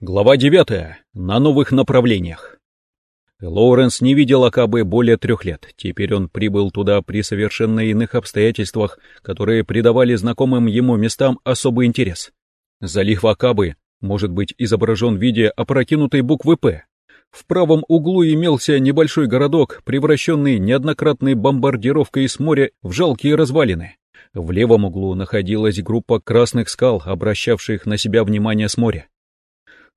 Глава 9. На новых направлениях. Лоуренс не видел Акабы более трех лет. Теперь он прибыл туда при совершенно иных обстоятельствах, которые придавали знакомым ему местам особый интерес. Залив Акабы может быть изображен в виде опрокинутой буквы «П». В правом углу имелся небольшой городок, превращенный неоднократной бомбардировкой с моря в жалкие развалины. В левом углу находилась группа красных скал, обращавших на себя внимание с моря.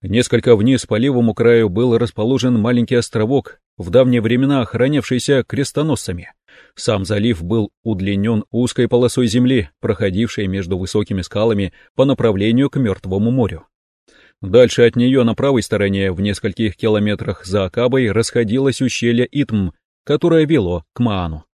Несколько вниз по левому краю был расположен маленький островок, в давние времена охранявшийся крестоносцами. Сам залив был удлинен узкой полосой земли, проходившей между высокими скалами по направлению к Мертвому морю. Дальше от нее на правой стороне, в нескольких километрах за Акабой, расходилось ущелье Итм, которое вело к Маану.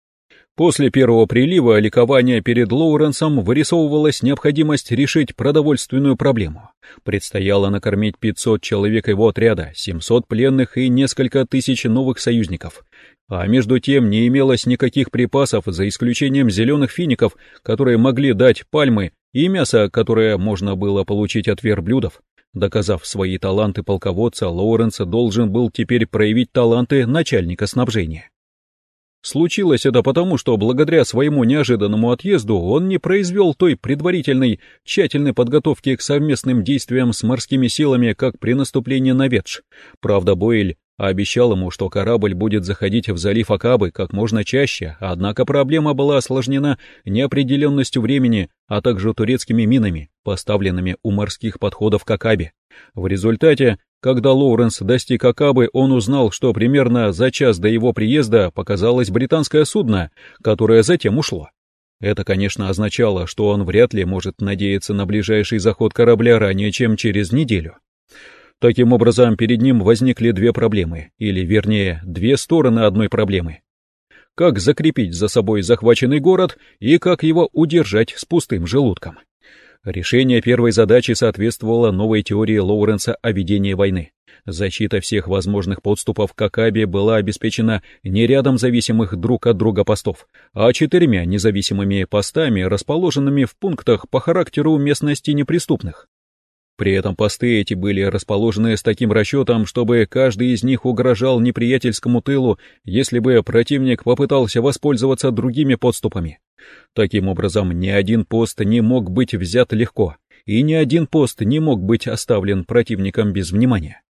После первого прилива ликования перед Лоуренсом вырисовывалась необходимость решить продовольственную проблему. Предстояло накормить 500 человек его отряда, 700 пленных и несколько тысяч новых союзников. А между тем не имелось никаких припасов, за исключением зеленых фиников, которые могли дать пальмы, и мясо, которое можно было получить от верблюдов. Доказав свои таланты полководца, Лоуренс должен был теперь проявить таланты начальника снабжения. Случилось это потому, что благодаря своему неожиданному отъезду он не произвел той предварительной, тщательной подготовки к совместным действиям с морскими силами, как при наступлении на Ветш. Правда, Бойль обещал ему, что корабль будет заходить в залив Акабы как можно чаще, однако проблема была осложнена неопределенностью времени, а также турецкими минами, поставленными у морских подходов к Акабе. В результате когда Лоуренс достиг Акабы, он узнал, что примерно за час до его приезда показалось британское судно, которое затем ушло. Это, конечно, означало, что он вряд ли может надеяться на ближайший заход корабля ранее, чем через неделю. Таким образом, перед ним возникли две проблемы, или, вернее, две стороны одной проблемы. Как закрепить за собой захваченный город и как его удержать с пустым желудком. Решение первой задачи соответствовало новой теории Лоуренса о ведении войны. Защита всех возможных подступов к Акабе была обеспечена не рядом зависимых друг от друга постов, а четырьмя независимыми постами, расположенными в пунктах по характеру местности неприступных. При этом посты эти были расположены с таким расчетом, чтобы каждый из них угрожал неприятельскому тылу, если бы противник попытался воспользоваться другими подступами. Таким образом, ни один пост не мог быть взят легко, и ни один пост не мог быть оставлен противником без внимания.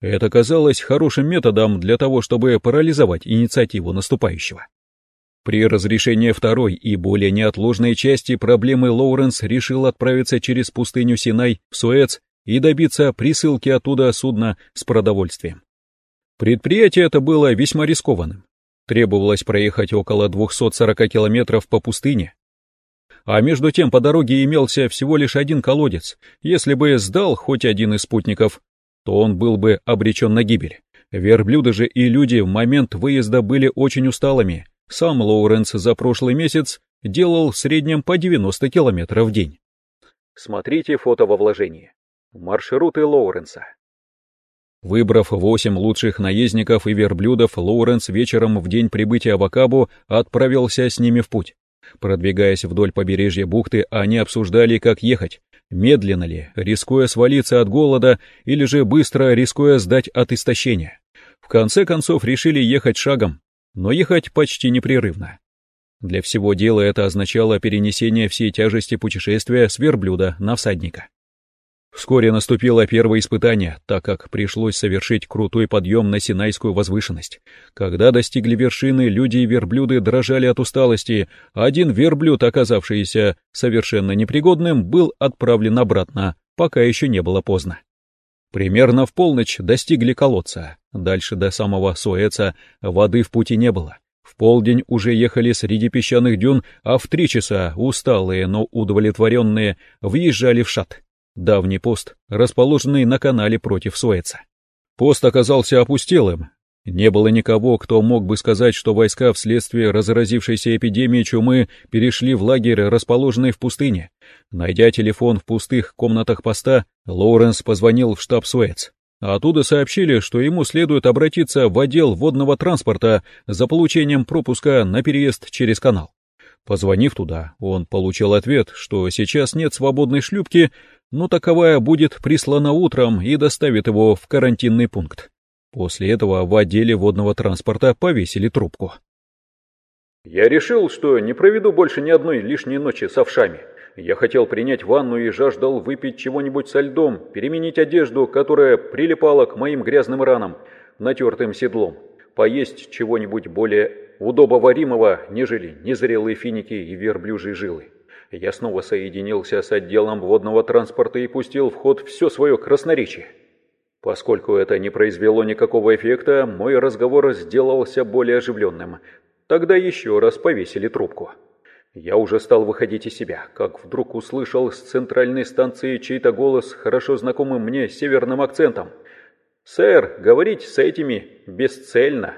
Это казалось хорошим методом для того, чтобы парализовать инициативу наступающего. При разрешении второй и более неотложной части проблемы Лоуренс решил отправиться через пустыню Синай в Суэц и добиться присылки оттуда судна с продовольствием. Предприятие это было весьма рискованным. Требовалось проехать около 240 километров по пустыне. А между тем по дороге имелся всего лишь один колодец. Если бы сдал хоть один из спутников, то он был бы обречен на гибель. Верблюды же и люди в момент выезда были очень усталыми, сам Лоуренс за прошлый месяц делал в среднем по 90 километров в день. Смотрите фото во вложении. Маршруты Лоуренса. Выбрав восемь лучших наездников и верблюдов, Лоуренс вечером в день прибытия в Акабу отправился с ними в путь. Продвигаясь вдоль побережья бухты, они обсуждали, как ехать, медленно ли, рискуя свалиться от голода, или же быстро рискуя сдать от истощения. В конце концов решили ехать шагом, но ехать почти непрерывно. Для всего дела это означало перенесение всей тяжести путешествия с верблюда на всадника. Вскоре наступило первое испытание, так как пришлось совершить крутой подъем на Синайскую возвышенность. Когда достигли вершины, люди и верблюды дрожали от усталости, а один верблюд, оказавшийся совершенно непригодным, был отправлен обратно, пока еще не было поздно. Примерно в полночь достигли колодца. Дальше до самого Суэца воды в пути не было. В полдень уже ехали среди песчаных дюн, а в три часа, усталые, но удовлетворенные, въезжали в Шат, давний пост, расположенный на канале против Суэца. Пост оказался опустелым, не было никого, кто мог бы сказать, что войска вследствие разразившейся эпидемии чумы перешли в лагерь, расположенный в пустыне. Найдя телефон в пустых комнатах поста, Лоуренс позвонил в штаб Суэц. Оттуда сообщили, что ему следует обратиться в отдел водного транспорта за получением пропуска на переезд через канал. Позвонив туда, он получил ответ, что сейчас нет свободной шлюпки, но таковая будет прислана утром и доставит его в карантинный пункт. После этого в отделе водного транспорта повесили трубку. Я решил, что не проведу больше ни одной лишней ночи с овшами. Я хотел принять ванну и жаждал выпить чего-нибудь со льдом, переменить одежду, которая прилипала к моим грязным ранам, натертым седлом, поесть чего-нибудь более удобоваримого, нежели незрелые финики и верблюжьи жилы. Я снова соединился с отделом водного транспорта и пустил в ход все свое красноречие. Поскольку это не произвело никакого эффекта, мой разговор сделался более оживленным. Тогда еще раз повесили трубку. Я уже стал выходить из себя, как вдруг услышал с центральной станции чей-то голос, хорошо знакомым мне северным акцентом. «Сэр, говорить с этими бесцельно».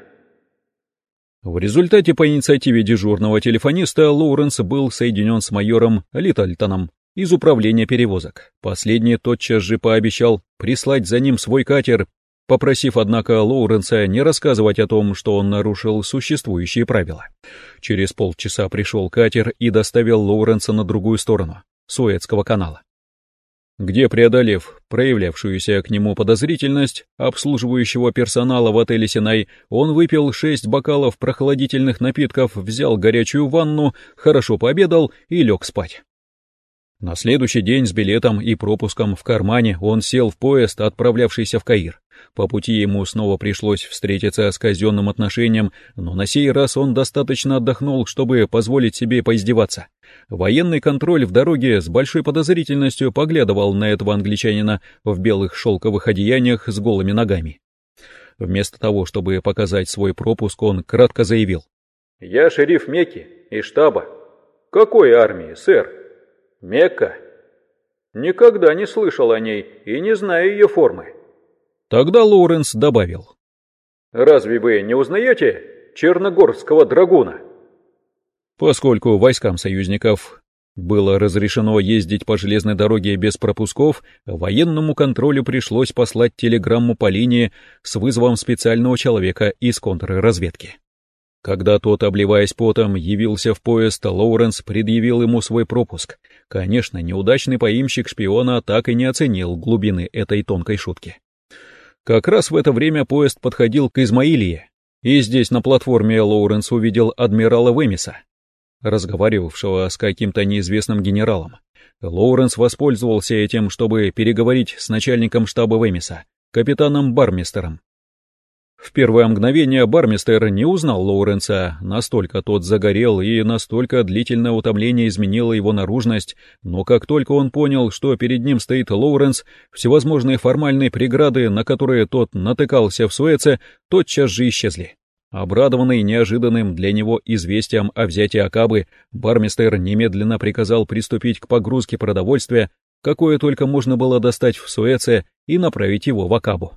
В результате по инициативе дежурного телефониста Лоуренс был соединен с майором Литтельтоном из управления перевозок. Последний тотчас же пообещал прислать за ним свой катер, попросив, однако, Лоуренса не рассказывать о том, что он нарушил существующие правила. Через полчаса пришел катер и доставил Лоуренса на другую сторону, Суэцкого канала где, преодолев проявлявшуюся к нему подозрительность обслуживающего персонала в отеле «Синай», он выпил шесть бокалов прохладительных напитков, взял горячую ванну, хорошо пообедал и лег спать. На следующий день с билетом и пропуском в кармане он сел в поезд, отправлявшийся в Каир. По пути ему снова пришлось встретиться с казенным отношением, но на сей раз он достаточно отдохнул, чтобы позволить себе поиздеваться. Военный контроль в дороге с большой подозрительностью поглядывал на этого англичанина в белых шелковых одеяниях с голыми ногами. Вместо того, чтобы показать свой пропуск, он кратко заявил. «Я шериф Мекки и штаба. Какой армии, сэр?» «Мекка. Никогда не слышал о ней и не знаю ее формы». Тогда Лоуренс добавил. «Разве вы не узнаете черногорского драгуна?» Поскольку войскам союзников было разрешено ездить по железной дороге без пропусков, военному контролю пришлось послать телеграмму по линии с вызовом специального человека из контрразведки. Когда тот, обливаясь потом, явился в поезд, Лоуренс предъявил ему свой пропуск. Конечно, неудачный поимщик шпиона так и не оценил глубины этой тонкой шутки. Как раз в это время поезд подходил к Измаилии, и здесь на платформе Лоуренс увидел адмирала Вемиса, разговаривавшего с каким-то неизвестным генералом. Лоуренс воспользовался этим, чтобы переговорить с начальником штаба Вемиса, капитаном Бармистером, в первое мгновение бармистер не узнал Лоуренса, настолько тот загорел и настолько длительное утомление изменило его наружность, но как только он понял, что перед ним стоит Лоуренс, всевозможные формальные преграды, на которые тот натыкался в Суэце, тотчас же исчезли. Обрадованный неожиданным для него известием о взятии Акабы, бармистер немедленно приказал приступить к погрузке продовольствия, какое только можно было достать в Суэце, и направить его в Акабу.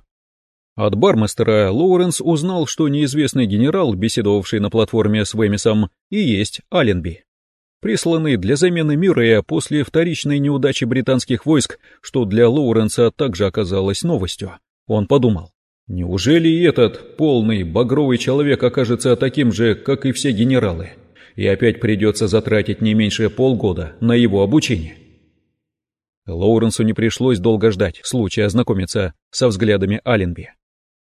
От бармастера Лоуренс узнал, что неизвестный генерал, беседовавший на платформе с Вемисом, и есть Алленби. Присланный для замены Мюррея после вторичной неудачи британских войск, что для Лоуренса также оказалось новостью. Он подумал, неужели и этот полный багровый человек окажется таким же, как и все генералы, и опять придется затратить не меньше полгода на его обучение? Лоуренсу не пришлось долго ждать случая ознакомиться со взглядами Алленби.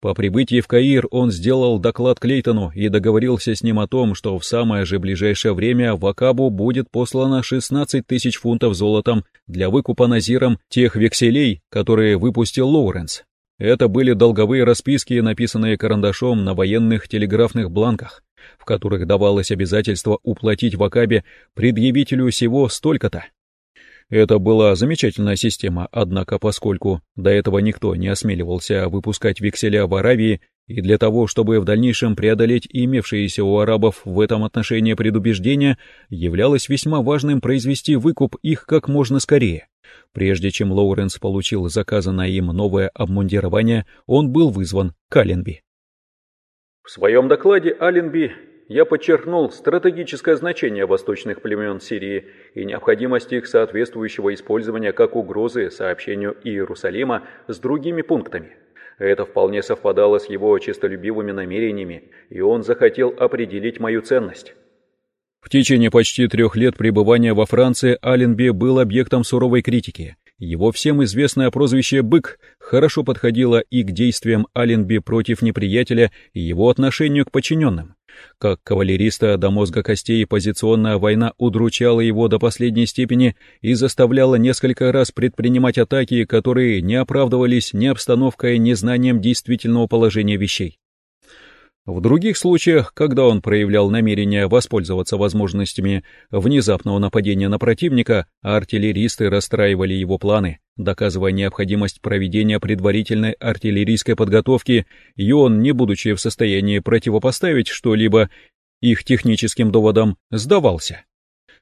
По прибытии в Каир он сделал доклад Клейтону и договорился с ним о том, что в самое же ближайшее время в Акабу будет послано 16 тысяч фунтов золотом для выкупа Назиром тех векселей, которые выпустил Лоуренс. Это были долговые расписки, написанные карандашом на военных телеграфных бланках, в которых давалось обязательство уплатить в Акабе предъявителю всего столько-то. Это была замечательная система, однако поскольку до этого никто не осмеливался выпускать векселя в Аравии, и для того, чтобы в дальнейшем преодолеть имевшиеся у арабов в этом отношении предубеждения, являлось весьма важным произвести выкуп их как можно скорее. Прежде чем Лоуренс получил заказанное им новое обмундирование, он был вызван к Аленби. В своем докладе Аленби я подчеркнул стратегическое значение восточных племен Сирии и необходимость их соответствующего использования как угрозы сообщению Иерусалима с другими пунктами. Это вполне совпадало с его честолюбивыми намерениями, и он захотел определить мою ценность. В течение почти трех лет пребывания во Франции Аленби был объектом суровой критики, его всем известное прозвище «Бык» хорошо подходило и к действиям Аленби против неприятеля и его отношению к подчиненным. Как кавалериста до мозга костей позиционная война удручала его до последней степени и заставляла несколько раз предпринимать атаки, которые не оправдывались ни обстановкой, ни знанием действительного положения вещей. В других случаях, когда он проявлял намерение воспользоваться возможностями внезапного нападения на противника, артиллеристы расстраивали его планы, доказывая необходимость проведения предварительной артиллерийской подготовки, и он, не будучи в состоянии противопоставить что-либо их техническим доводам, сдавался.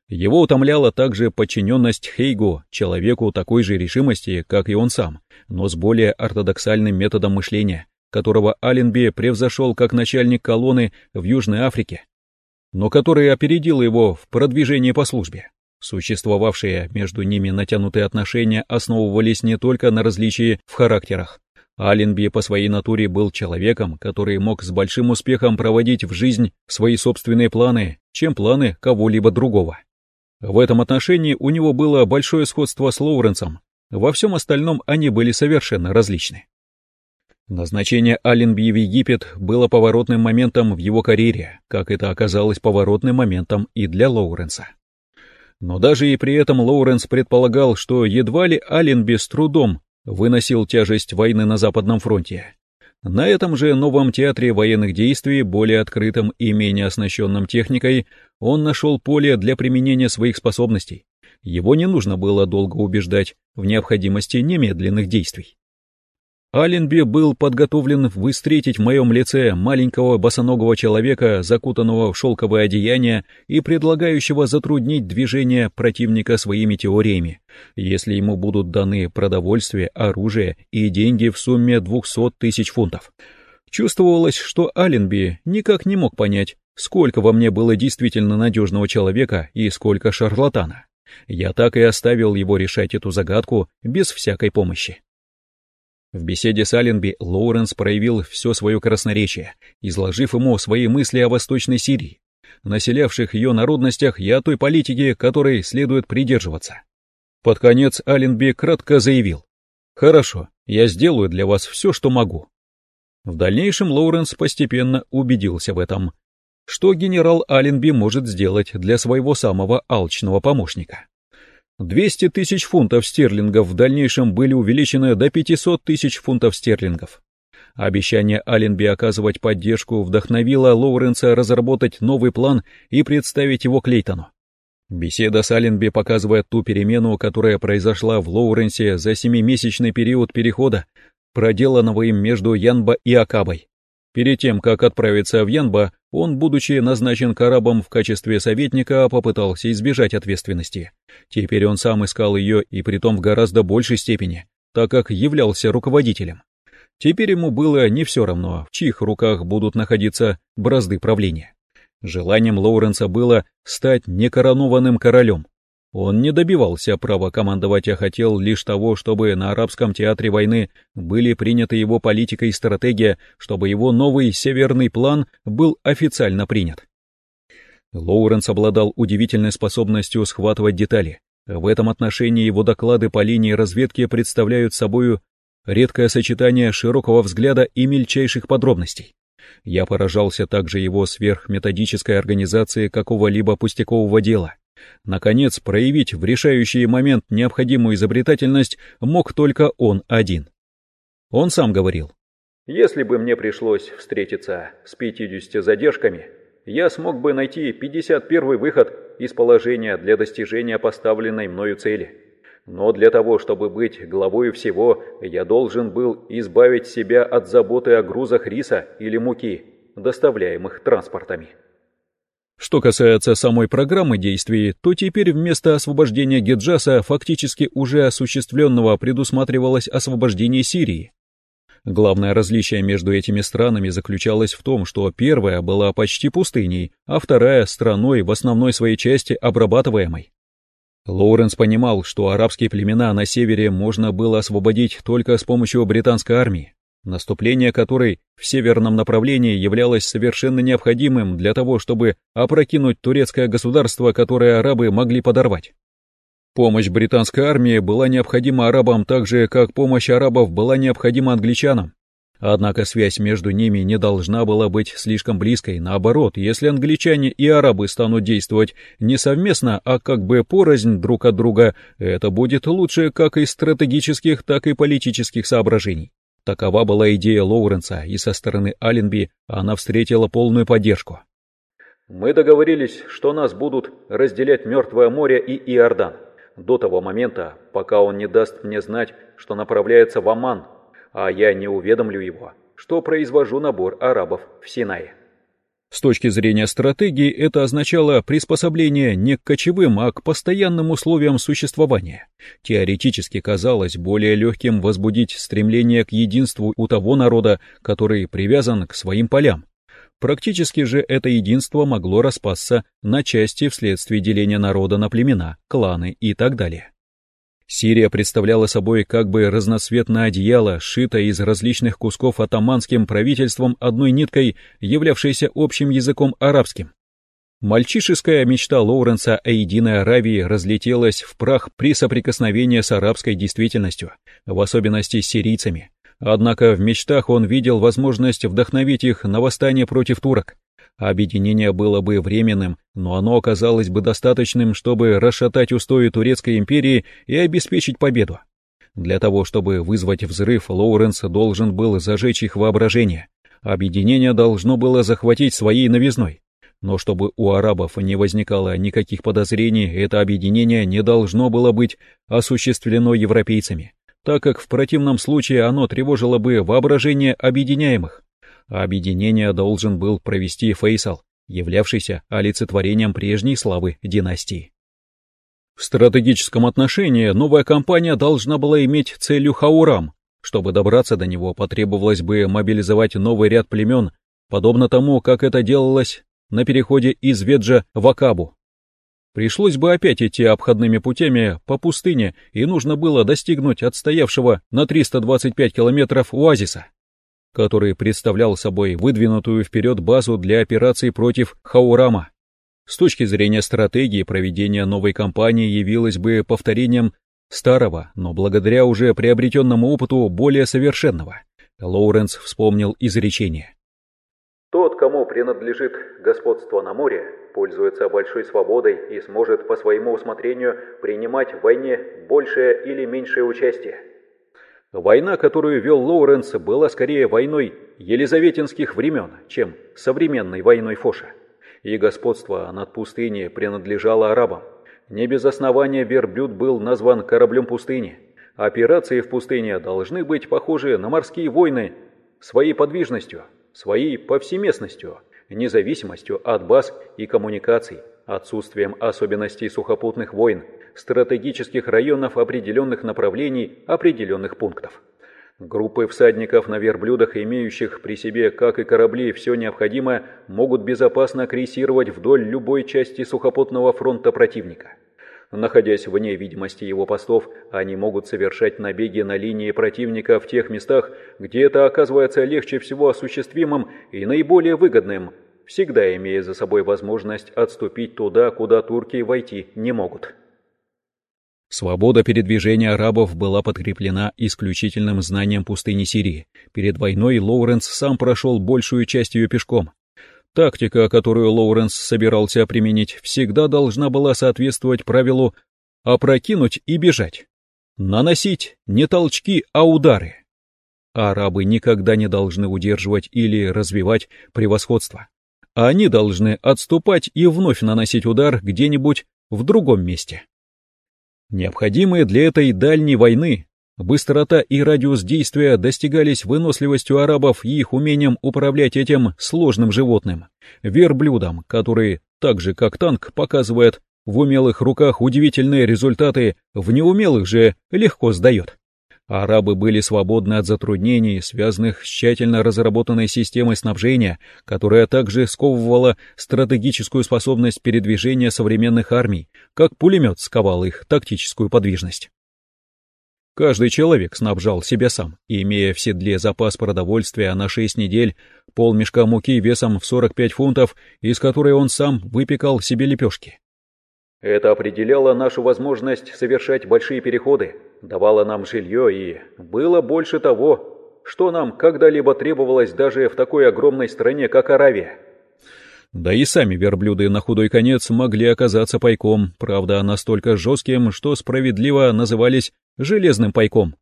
Его утомляла также подчиненность Хейгу, человеку такой же решимости, как и он сам, но с более ортодоксальным методом мышления – которого Аленби превзошел как начальник колонны в Южной Африке, но который опередил его в продвижении по службе. Существовавшие между ними натянутые отношения основывались не только на различии в характерах. Аленби по своей натуре был человеком, который мог с большим успехом проводить в жизнь свои собственные планы, чем планы кого-либо другого. В этом отношении у него было большое сходство с Лоуренсом, во всем остальном они были совершенно различны. Назначение Алленби в Египет было поворотным моментом в его карьере, как это оказалось поворотным моментом и для Лоуренса. Но даже и при этом Лоуренс предполагал, что едва ли Алленби с трудом выносил тяжесть войны на Западном фронте. На этом же новом театре военных действий, более открытом и менее оснащенном техникой, он нашел поле для применения своих способностей. Его не нужно было долго убеждать в необходимости немедленных действий. Аленби был подготовлен встретить в моем лице маленького босоногого человека, закутанного в шелковое одеяние и предлагающего затруднить движение противника своими теориями, если ему будут даны продовольствие, оружие и деньги в сумме 200 тысяч фунтов. Чувствовалось, что Аленби никак не мог понять, сколько во мне было действительно надежного человека и сколько шарлатана. Я так и оставил его решать эту загадку без всякой помощи. В беседе с Аленби Лоуренс проявил все свое красноречие, изложив ему свои мысли о Восточной Сирии, населявших ее народностях и о той политике, которой следует придерживаться. Под конец Аленби кратко заявил, «Хорошо, я сделаю для вас все, что могу». В дальнейшем Лоуренс постепенно убедился в этом, что генерал Аленби может сделать для своего самого алчного помощника. 200 тысяч фунтов стерлингов в дальнейшем были увеличены до 500 тысяч фунтов стерлингов. Обещание Алленби оказывать поддержку вдохновило Лоуренса разработать новый план и представить его Клейтону. Беседа с Алленби показывает ту перемену, которая произошла в Лоуренсе за семимесячный период перехода, проделанного им между Янба и Акабой. Перед тем, как отправиться в Янба, он, будучи назначен карабом в качестве советника, попытался избежать ответственности. Теперь он сам искал ее, и притом в гораздо большей степени, так как являлся руководителем. Теперь ему было не все равно, в чьих руках будут находиться бразды правления. Желанием Лоуренса было стать некоронованным королем, он не добивался права командовать, а хотел лишь того, чтобы на арабском театре войны были приняты его политика и стратегия, чтобы его новый северный план был официально принят. Лоуренс обладал удивительной способностью схватывать детали. В этом отношении его доклады по линии разведки представляют собою редкое сочетание широкого взгляда и мельчайших подробностей. Я поражался также его сверхметодической организации какого-либо пустякового дела. Наконец, проявить в решающий момент необходимую изобретательность мог только он один. Он сам говорил. «Если бы мне пришлось встретиться с 50 задержками, я смог бы найти 51 выход из положения для достижения поставленной мною цели. Но для того, чтобы быть главой всего, я должен был избавить себя от заботы о грузах риса или муки, доставляемых транспортами. Что касается самой программы действий, то теперь вместо освобождения Геджаса фактически уже осуществленного предусматривалось освобождение Сирии. Главное различие между этими странами заключалось в том, что первая была почти пустыней, а вторая — страной в основной своей части обрабатываемой. Лоуренс понимал, что арабские племена на севере можно было освободить только с помощью британской армии наступление которой в северном направлении являлось совершенно необходимым для того, чтобы опрокинуть турецкое государство, которое арабы могли подорвать. Помощь британской армии была необходима арабам так же, как помощь арабов была необходима англичанам. Однако связь между ними не должна была быть слишком близкой. Наоборот, если англичане и арабы станут действовать не совместно, а как бы порознь друг от друга, это будет лучше как из стратегических, так и политических соображений. Такова была идея Лоуренса, и со стороны Аленби она встретила полную поддержку. «Мы договорились, что нас будут разделять Мертвое море и Иордан до того момента, пока он не даст мне знать, что направляется в Оман, а я не уведомлю его, что произвожу набор арабов в Синае». С точки зрения стратегии это означало приспособление не к кочевым, а к постоянным условиям существования. Теоретически казалось более легким возбудить стремление к единству у того народа, который привязан к своим полям. Практически же это единство могло распасться на части вследствие деления народа на племена, кланы и так далее. Сирия представляла собой как бы разноцветное одеяло, сшитое из различных кусков атаманским правительством одной ниткой, являвшейся общим языком арабским. Мальчишеская мечта Лоуренса о единой Аравии разлетелась в прах при соприкосновении с арабской действительностью, в особенности с сирийцами. Однако в мечтах он видел возможность вдохновить их на восстание против турок, Объединение было бы временным, но оно оказалось бы достаточным, чтобы расшатать устои Турецкой империи и обеспечить победу. Для того, чтобы вызвать взрыв, Лоуренс должен был зажечь их воображение. Объединение должно было захватить своей новизной. Но чтобы у арабов не возникало никаких подозрений, это объединение не должно было быть осуществлено европейцами, так как в противном случае оно тревожило бы воображение объединяемых объединение должен был провести Фейсал, являвшийся олицетворением прежней славы династии. В стратегическом отношении новая компания должна была иметь целью Хаурам. Чтобы добраться до него, потребовалось бы мобилизовать новый ряд племен, подобно тому, как это делалось на переходе из Веджа в Акабу. Пришлось бы опять идти обходными путями по пустыне, и нужно было достигнуть отстоявшего на 325 километров оазиса который представлял собой выдвинутую вперед базу для операций против Хаурама. С точки зрения стратегии проведения новой кампании явилось бы повторением старого, но благодаря уже приобретенному опыту более совершенного. Лоуренс вспомнил изречение. «Тот, кому принадлежит господство на море, пользуется большой свободой и сможет по своему усмотрению принимать в войне большее или меньшее участие. Война, которую вел Лоуренс, была скорее войной елизаветинских времен, чем современной войной Фоша. И господство над пустыней принадлежало арабам. Не без основания верблюд был назван кораблем пустыни. Операции в пустыне должны быть похожи на морские войны своей подвижностью, своей повсеместностью, независимостью от баз и коммуникаций, отсутствием особенностей сухопутных войн, стратегических районов определенных направлений, определенных пунктов. Группы всадников на верблюдах, имеющих при себе, как и корабли, все необходимое, могут безопасно крейсировать вдоль любой части сухопутного фронта противника. Находясь вне видимости его постов, они могут совершать набеги на линии противника в тех местах, где это оказывается легче всего осуществимым и наиболее выгодным, всегда имея за собой возможность отступить туда, куда турки войти не могут. Свобода передвижения арабов была подкреплена исключительным знанием пустыни Сирии. Перед войной Лоуренс сам прошел большую часть ее пешком. Тактика, которую Лоуренс собирался применить, всегда должна была соответствовать правилу «опрокинуть и бежать». Наносить не толчки, а удары. Арабы никогда не должны удерживать или развивать превосходство. Они должны отступать и вновь наносить удар где-нибудь в другом месте. Необходимые для этой дальней войны быстрота и радиус действия достигались выносливостью арабов и их умением управлять этим сложным животным, верблюдом, который, так же как танк, показывает в умелых руках удивительные результаты, в неумелых же легко сдает. Арабы были свободны от затруднений, связанных с тщательно разработанной системой снабжения, которая также сковывала стратегическую способность передвижения современных армий, как пулемет сковал их тактическую подвижность. Каждый человек снабжал себя сам, имея в седле запас продовольствия на 6 недель, полмешка муки весом в 45 фунтов, из которой он сам выпекал себе лепешки. Это определяло нашу возможность совершать большие переходы, давало нам жилье и было больше того, что нам когда-либо требовалось даже в такой огромной стране, как Аравия. Да и сами верблюды на худой конец могли оказаться пайком, правда, настолько жестким, что справедливо назывались железным пайком.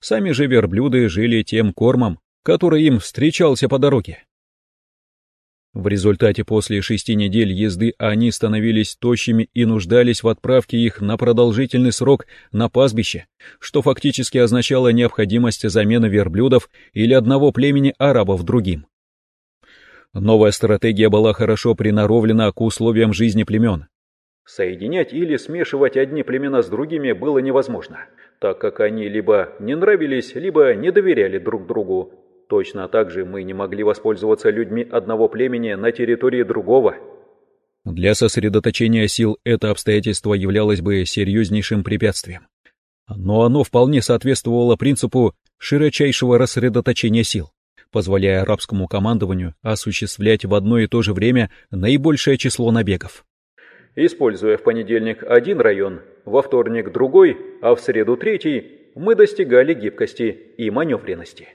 Сами же верблюды жили тем кормом, который им встречался по дороге. В результате после шести недель езды они становились тощими и нуждались в отправке их на продолжительный срок на пастбище, что фактически означало необходимость замены верблюдов или одного племени арабов другим. Новая стратегия была хорошо приноровлена к условиям жизни племен. Соединять или смешивать одни племена с другими было невозможно, так как они либо не нравились, либо не доверяли друг другу, Точно так же мы не могли воспользоваться людьми одного племени на территории другого. Для сосредоточения сил это обстоятельство являлось бы серьезнейшим препятствием. Но оно вполне соответствовало принципу широчайшего рассредоточения сил, позволяя арабскому командованию осуществлять в одно и то же время наибольшее число набегов. Используя в понедельник один район, во вторник другой, а в среду третий, мы достигали гибкости и маневренности.